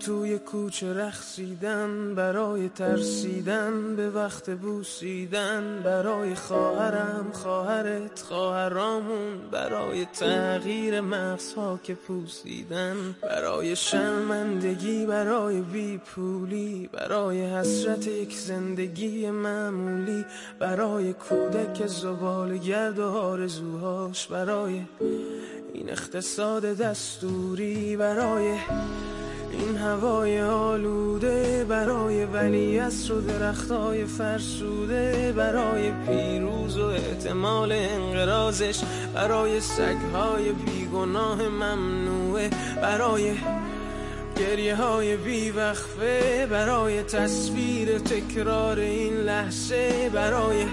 توی کوچه رخصیدن برای ترسیدن به وقت بوسیدن برای خواهرم خواهرت خواهرامون برای تغییر مغزها که پوسیدن برای شرمندگی برای بیپولی برای حسرت یک زندگی معمولی برای کودک زبال گرد و آرزوهاش برای این اقتصاد دستوری برای این هوای آلوده برای ولی و درختای فرسوده برای پیروز و احتمال انقرازش برای سگهای بیگناه ممنوعه برای گریه های بیوقفه برای تصویر تکرار این لحظه برای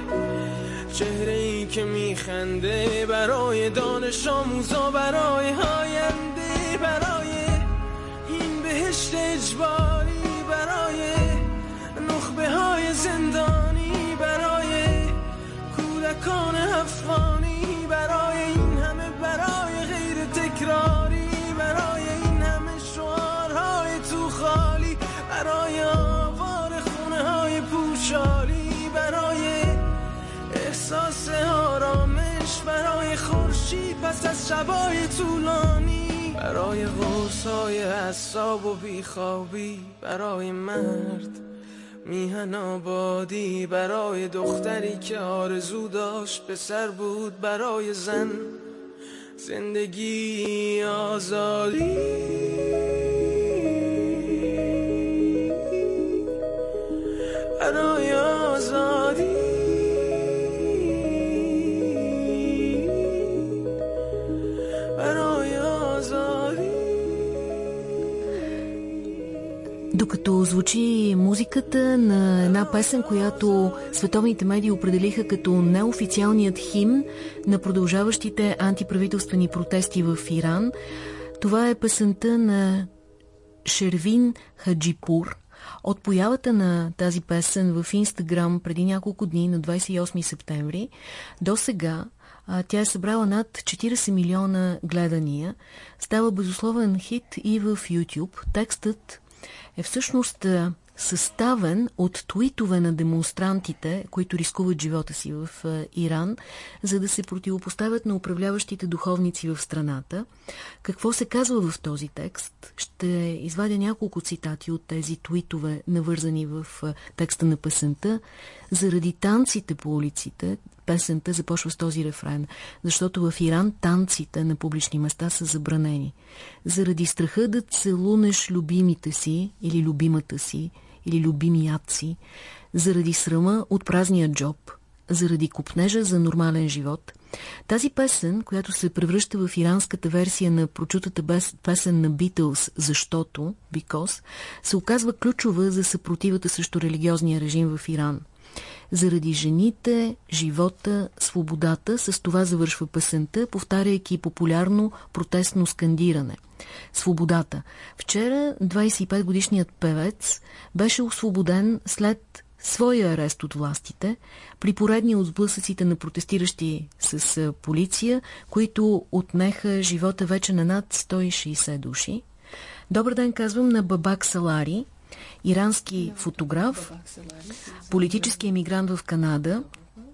چهره ای که میخنده برای دانش آموزا برای هاینده برای بهشت اجباری برای نخبه های زندانی برای کودکان افغانی برای این همه برای غیر تکراری برای این همه شعارهای تو خالی برای آوار خونه های پوشالی برای احساس آرامش برای خورشید پس از شبای طولانی. برای غرصای حساب و بیخوابی برای مرد میهن آبادی برای دختری که آرزو داشت به سر بود برای زن زندگی آزادی. Докато звучи музиката на една песен, която световните медии определиха като неофициалният химн на продължаващите антиправителствени протести в Иран, това е песента на Шервин Хаджипур. От появата на тази песен в Инстаграм преди няколко дни, на 28 септември, до сега тя е събрала над 40 милиона гледания. Става безусловен хит и в YouTube. Текстът е всъщност съставен от твитове на демонстрантите, които рискуват живота си в Иран, за да се противопоставят на управляващите духовници в страната. Какво се казва в този текст? Ще извадя няколко цитати от тези твитове, навързани в текста на песента. Заради танците по улиците, песента започва с този рефрен, защото в Иран танците на публични места са забранени. Заради страха да целунеш любимите си или любимата си, или любимият си, заради срама от празния джоб, заради купнежа за нормален живот. Тази песен, която се превръща в иранската версия на прочутата песен на Битълс «Защото», «Because», се оказва ключова за съпротивата срещу религиозния режим в Иран – заради жените, живота, свободата, с това завършва песента, повтаряйки популярно протестно скандиране. Свободата. Вчера 25-годишният певец беше освободен след своя арест от властите, при поредния от сблъсъците на протестиращи с полиция, които отнеха живота вече на над 160 души. Добър ден казвам на Бабак Салари, ирански фотограф, политически емигрант в Канада.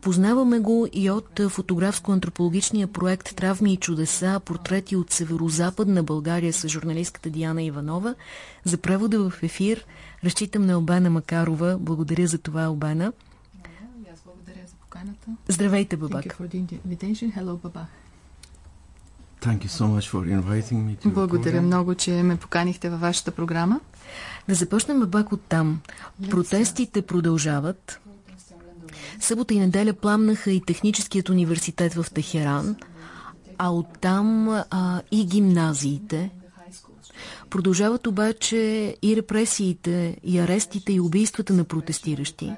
Познаваме го и от фотографско-антропологичния проект Травми и чудеса, портрети от северо-западна България с журналистката Диана Иванова. За превода в ефир разчитам на Обена Макарова. Благодаря за това, Обена. Здравейте, Бабак. Благодаря много, че ме поканихте във вашата програма. Да започнем пак от там. Протестите продължават. Събота и неделя пламнаха и Техническият университет в Техеран, а оттам а, и гимназиите. Продължават обаче и репресиите, и арестите, и убийствата на протестиращи.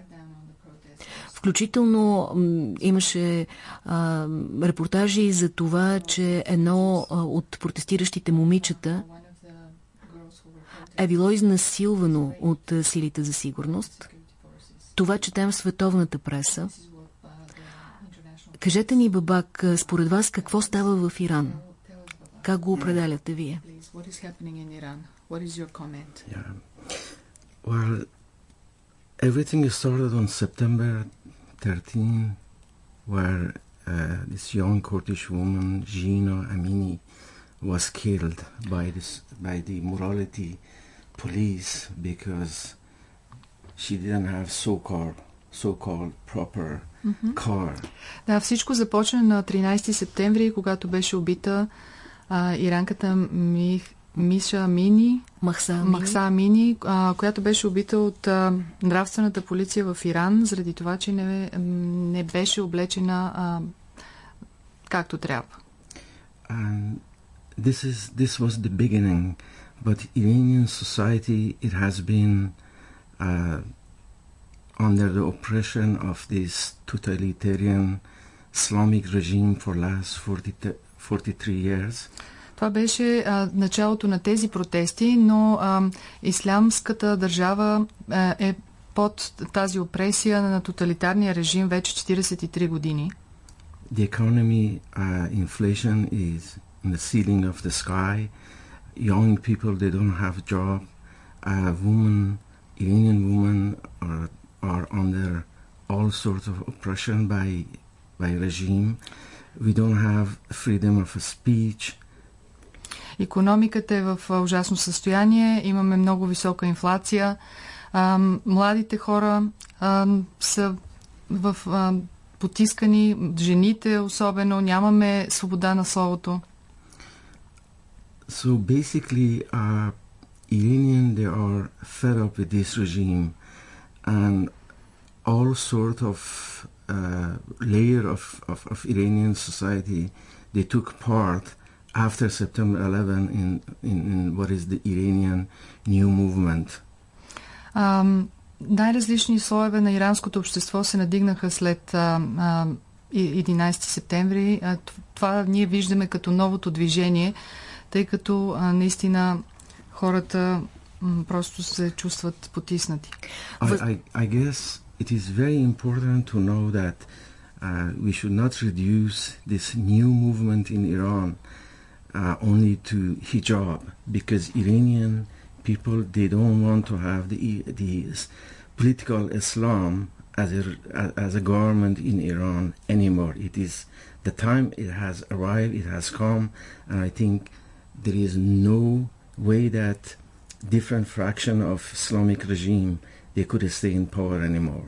Включително имаше а, репортажи за това, че едно а, от протестиращите момичета е било изнасилвано от силите за сигурност. Това четем в световната преса. Кажете ни, Бабак, според вас какво става в Иран? Как го определяте вие? Well, everything started on September 13, where uh, this young Kurdish woman, Gina Amini, was killed by this by the morality police because she didn't have so-called so-called proper car. Да, всичко започна на 13 септември, когато беше убита а, иранката Мих, Миша Мини, Махса Амини. Махса Амини, а, която беше убита от а, нравствената полиция в Иран, заради това, че не, не беше облечена а, както трябва. And this is this was the beginning, but Iranian society it has been uh, under the oppression of this totalitarian Islamic regime for last 40, 43 years. Това беше а, началото на тези протести, но а, ислямската държава а, е под тази опресия на тоталитарния режим вече 43 години. The economy, uh, inflation is in the ceiling of the sky. Young people they don't have job. Uh, women, Iranian women are are under all sorts of oppression by by regime. We don't have freedom of speech. Економиката е в ужасно състояние, имаме много висока инфлация. Младите хора са в потискани, жените особено, нямаме свобода на словото. So basically, uh, Iranian they are fed up with this regime, and all sort of uh, layer of, of, of Iranian society they took part after September 11 in, in, in what is the Iranian new movement. А, най-различни слоеве на иранското общество се надигнаха след и- 11 септември. Това ние виждаме като новото движение, тъй като а, наистина хората м, просто се чувстват потиснати. I, I, I guess it is very important to know that uh, we should not reduce this new movement in Iran uh, only to hijab because Iranian people they don't want to have the the s- political Islam as a as a government in Iran anymore. It is the time it has arrived, it has come, and I think there is no way that different fraction of Islamic regime they could stay in power anymore.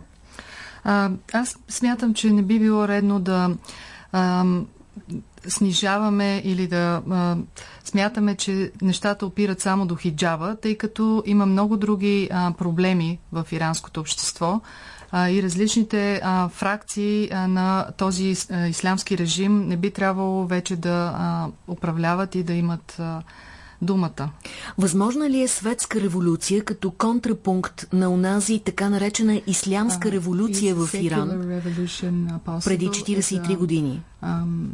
А, аз смятам, че не би било редно да а, снижаваме или да а, смятаме, че нещата опират само до хиджаба, тъй като има много други а, проблеми в иранското общество а, и различните а, фракции а, на този а, ислямски режим не би трябвало вече да а, управляват и да имат а, думата. Възможна ли е светска революция като контрапункт на онази така наречена ислямска революция в Иран преди 43 години? um,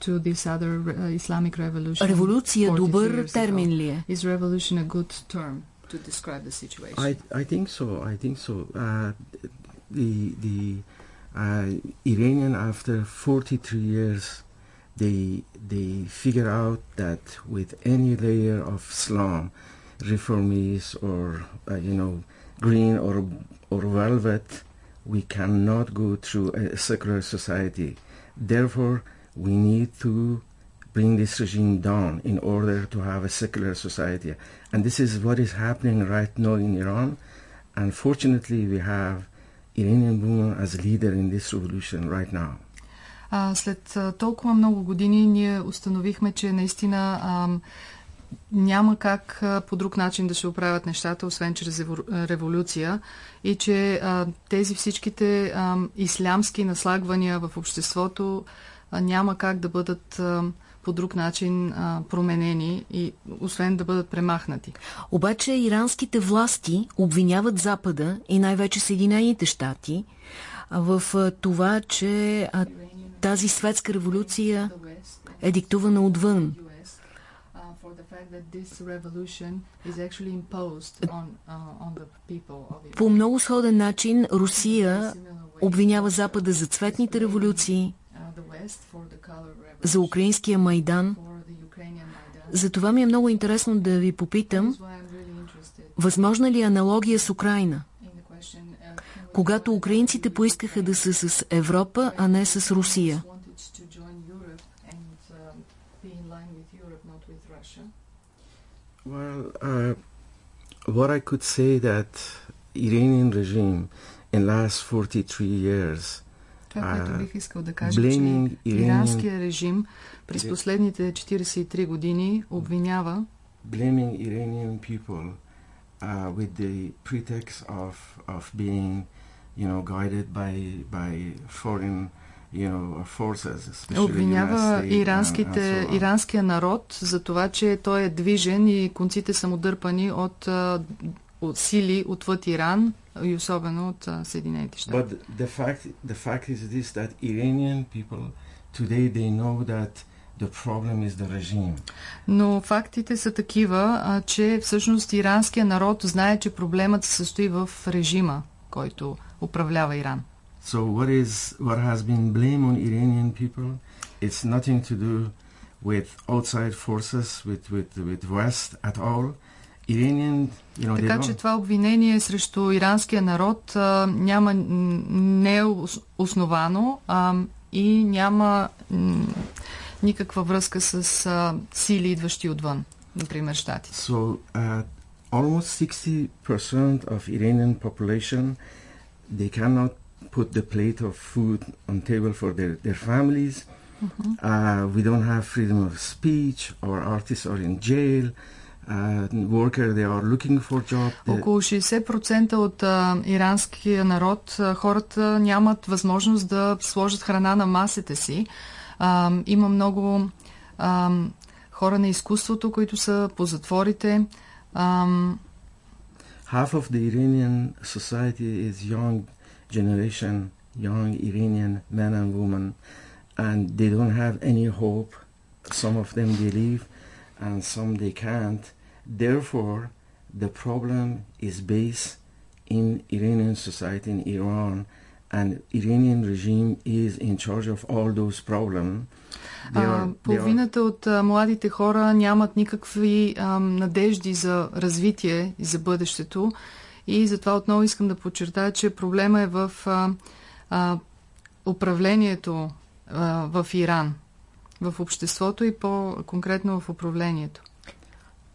to this other uh, Islamic revolution. Революция 43 добър термин ли е? Is revolution a good term to describe the situation? I I think so. I think so. Uh, the the uh, Iranian after 43 years, they they figure out that with any layer of Islam, reformists or uh, you know green or or velvet, we cannot go through a secular society. Therefore, we need to bring this regime down in order to have a secular society. And this is what is happening right now in Iran. Unfortunately, we have Iranian women as leader in this revolution right now. А, след а, толкова много години ние установихме, че наистина ам, няма как а, по друг начин да се оправят нещата, освен чрез революция и че а, тези всичките ам, ислямски наслагвания в обществото а, няма как да бъдат ам, по друг начин а, променени и освен да бъдат премахнати. Обаче иранските власти обвиняват Запада и най-вече Съединените щати а, в а, това, че а, тази светска революция е диктувана отвън. По много сходен начин Русия обвинява Запада за цветните революции, за украинския Майдан, затова ми е много интересно да ви попитам, възможна ли е аналогия с Украина? Когато украинците поискаха да са с Европа, а не с Русия. Well, uh, what I could say that Iranian regime in last 43 years Това, което бих искал да кажа, че иранския режим през последните 43 години обвинява blaming Iranian people uh, with the pretext of, of being, you know, guided by, by foreign you know, forces, Обвинява иранските, and, and so иранския народ за това, че той е движен и конците са му дърпани от, от сили отвъд Иран, и особено от Съединените щати. But the fact, the fact is this, that Iranian people today they know that the problem is the regime. Но фактите са такива, а, че всъщност иранския народ знае, че проблемът се състои в режима, който управлява Иран. So what is what has been blamed on Iranian people? It's nothing to do with outside forces, with with with West at all. Iranian, you know, така че това обвинение срещу иранския народ а, няма не е основано а, и няма никаква връзка с а, сили, идващи отвън, например щати. So, uh, almost 60% of Iranian population, they cannot put the plate of food on table for their, their families. Mm-hmm. Uh, we don't have freedom of speech. Our artists are in jail. Uh, worker, they are looking for job. Около 60% от а, иранския народ, а, хората нямат възможност да сложат храна на масите си. А, има много а, хора на изкуството, които са по затворите. А, Half of the Iranian society is young generation, young Iranian men and women, and they don't have any hope. Some of them leave, and some they can't. Therefore, the problem is based in Iranian society in Iran, and Iranian regime is in charge of all those problems. А, половината от а, младите хора нямат никакви а, надежди за развитие и за бъдещето. И затова отново искам да подчертая, че проблема е в а, а, управлението а, в Иран, в обществото и по-конкретно в управлението.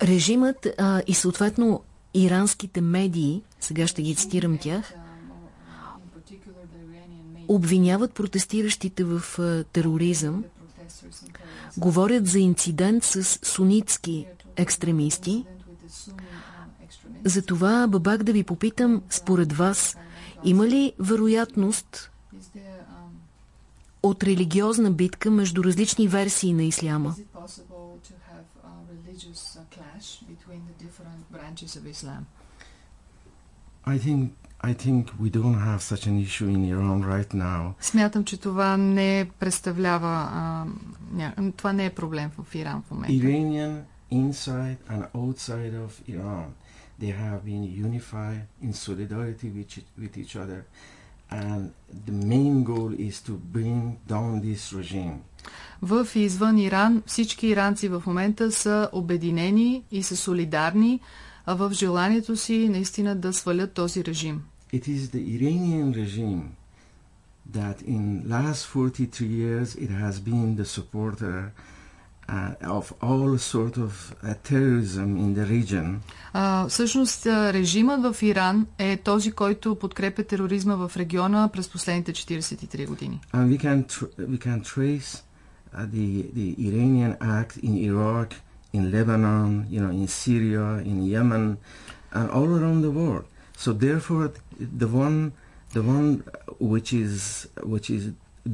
Режимът а, и съответно иранските медии, сега ще ги цитирам тях, обвиняват протестиращите в тероризъм, говорят за инцидент с сунитски екстремисти. Затова, Бабак, да ви попитам, според вас, има ли вероятност от религиозна битка между различни версии на исляма? I think I think we don't have such an issue in Iran right now. Смятам, че това не представлява а, ня... това не е проблем в Иран в момента. Iranian inside and outside of Iran, they have been unified in solidarity with, with each other. And the main goal is to bring down this regime. В и извън Иран всички иранци в момента са обединени и са солидарни в желанието си наистина да свалят този режим. It is the Iranian regime that in last 43 years it has been the supporter uh, of all sort of uh, terrorism in the region. Uh, всъщност режимът в Иран е този, който подкрепя тероризма в региона през последните 43 години. And we can we can trace uh, the the Iranian act in Iraq, in Lebanon, you know, in Syria, in Yemen, and all around the world. So therefore, the one, the one which is which is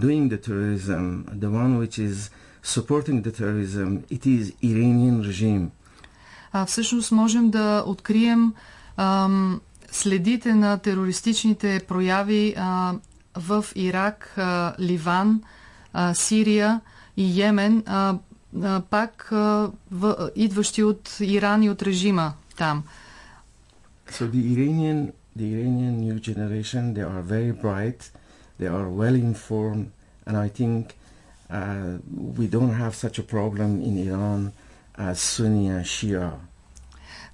doing the terrorism, the one which is supporting the terrorism, it is Iranian regime. А, всъщност можем да открием ам, следите на терористичните прояви а, в Ирак, а, Ливан, а, Сирия и Йемен, а, а, пак а, в, идващи от Иран и от режима там. So the Iranian, the Iranian new generation, they are very bright, they are well informed, and I think uh, we don't have such a problem in Iran as Sunni and Shia.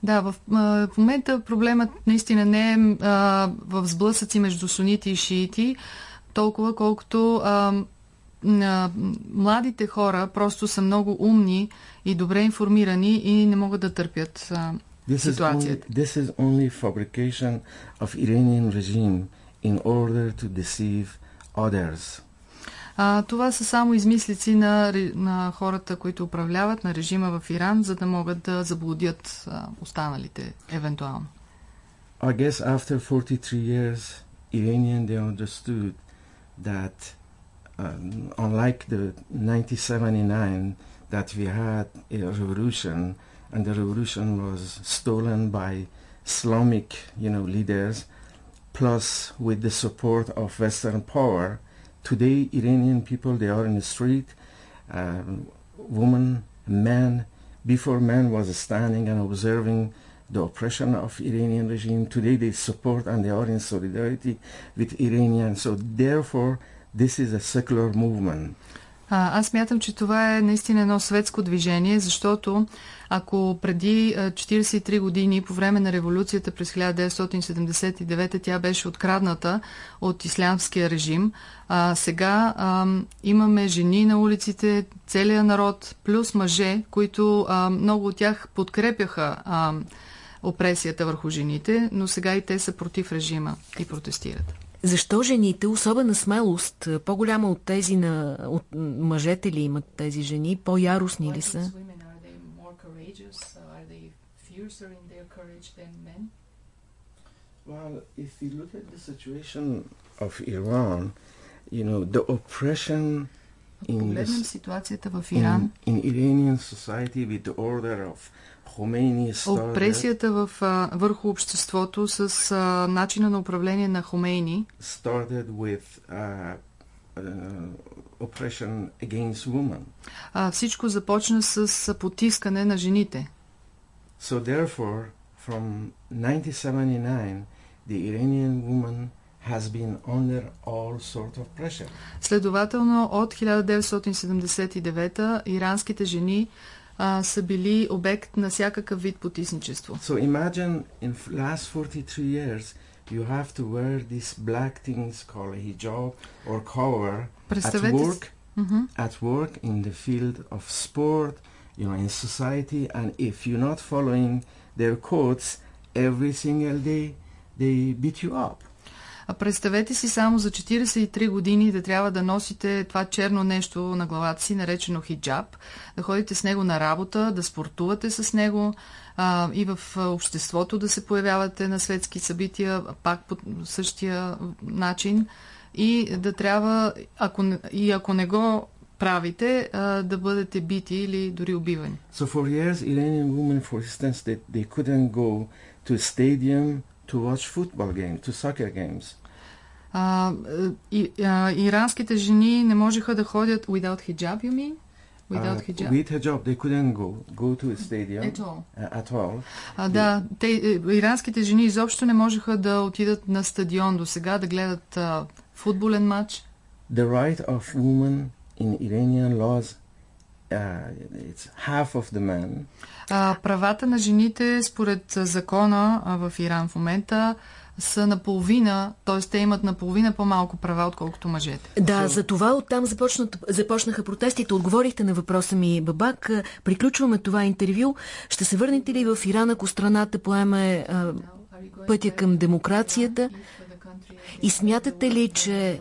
Да, в, в момента проблемът наистина не е а, в сблъсъци между сунити и шиити, толкова колкото а, а, младите хора просто са много умни и добре информирани и не могат да търпят а, This is, only, ситуацията. this is only fabrication of Iranian regime in order to deceive others. А, това са само измислици на, ре- на хората, които управляват, на режима в Иран, за да могат да заблудят а, останалите, евентуално. I guess after 43 years, Iranian they understood that um, unlike the 1979 that we had a revolution and the revolution was stolen by Islamic you know leaders plus with the support of Western power today Iranian people they are in the street um, woman man before man was standing and observing the oppression of Iranian regime. Today they support and they are in solidarity with Iranian. So therefore, this is a secular movement. А, аз мятам, че това е наистина едно светско движение, защото ако преди а, 43 години, по време на революцията през 1979, тя беше открадната от ислямския режим, а, сега а, имаме жени на улиците, целият народ, плюс мъже, които а, много от тях подкрепяха а, опресията върху жените, но сега и те са против режима и протестират. Защо жените, особена смелост, по-голяма от тези на от мъжете ли имат тези жени, по-яростни ли са? Well, if you look at the situation of Iran, you know, the oppression in, this, ситуацията в in, Иран. in Iranian society with the order of Khomeini started, Опресията в, а, върху обществото с а, начина на управление на Хомейни started with uh, uh, oppression against women. а, всичко започна с потискане на жените. So therefore, from 1979, the Iranian woman has been under all sort of pressure. Следователно, от 1979 иранските жени а, са били обект на всякакъв вид потисничество. So imagine in f- last 43 years, you have to wear these black things called hijab or cover at Представете си- work, Мгм. at work in the field of sport, you know, in society, and if you're not following their codes every single day, they beat you up. Представете си само за 43 години да трябва да носите това черно нещо на главата си, наречено хиджаб, да ходите с него на работа, да спортувате с него а, и в обществото да се появявате на светски събития, пак по същия начин и да трябва, ако, и ако не го правите, а, да бъдете бити или дори убивани. So for years, Iranian women, for instance, they, they couldn't go to a stadium to watch football games, to soccer games. А, и, а, иранските жени не можеха да ходят without hijab, you mean? Without Uh, hijab? with hijab, they couldn't go go to a stadium At all. uh, at all. А, да, те, е, иранските жени изобщо не можеха да отидат на стадион до сега да гледат а, футболен матч. The right of women in Iranian laws, uh, it's half of the men. А, правата на жените според закона а, в Иран в момента са наполовина, т.е. те имат наполовина по-малко права, отколкото мъжете. Да, за това оттам започнат, започнаха протестите. Отговорихте на въпроса ми, Бабак. Приключваме това интервю. Ще се върнете ли в Иран, ако страната поеме а, пътя към демокрацията? И смятате ли, че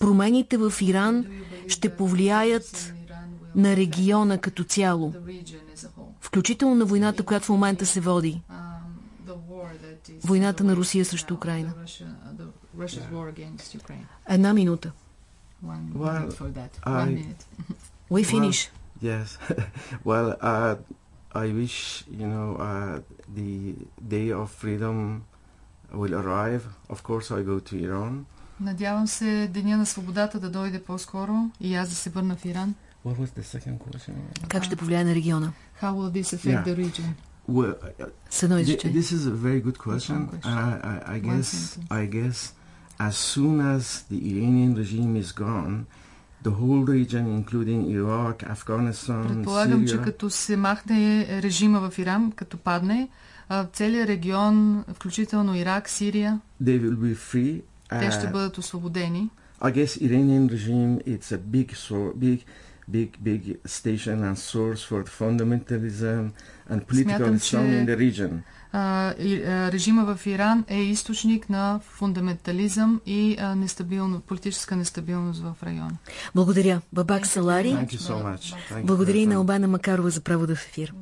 промените в Иран ще повлияят на региона като цяло, включително на войната, която в момента се води? Войната на Русия срещу Украина. Една минута. We finish. Yes. well, uh, I wish you know uh, the day of freedom will arrive. Of course, I go to Iran. Надявам се деня на свободата да дойде по-скоро и аз да се върна в Иран. What was the second question? Как ще повлияе на региона? How will this affect Yeah. the region? Well, uh, С едно thi- изречение. this is a very good question. one question? And I, I, I One guess sentence. I guess as soon as the Iranian regime is gone, the whole region, including Iraq, Afghanistan, Предполагам, че Syria, като се махне режима в Иран, като падне, а, целият регион, включително Ирак, Сирия, they will be free. те ще Uh, бъдат освободени. I guess Iranian regime it's a big so big big big station and source for fundamentalism and political Смятам, Islam in the region. А, и, а, режима в Иран е източник на фундаментализъм и а, нестабилно, политическа нестабилност в района. Благодаря. Бабак Салари. So Благодаря и на. Албана Макарова за право да в ефир.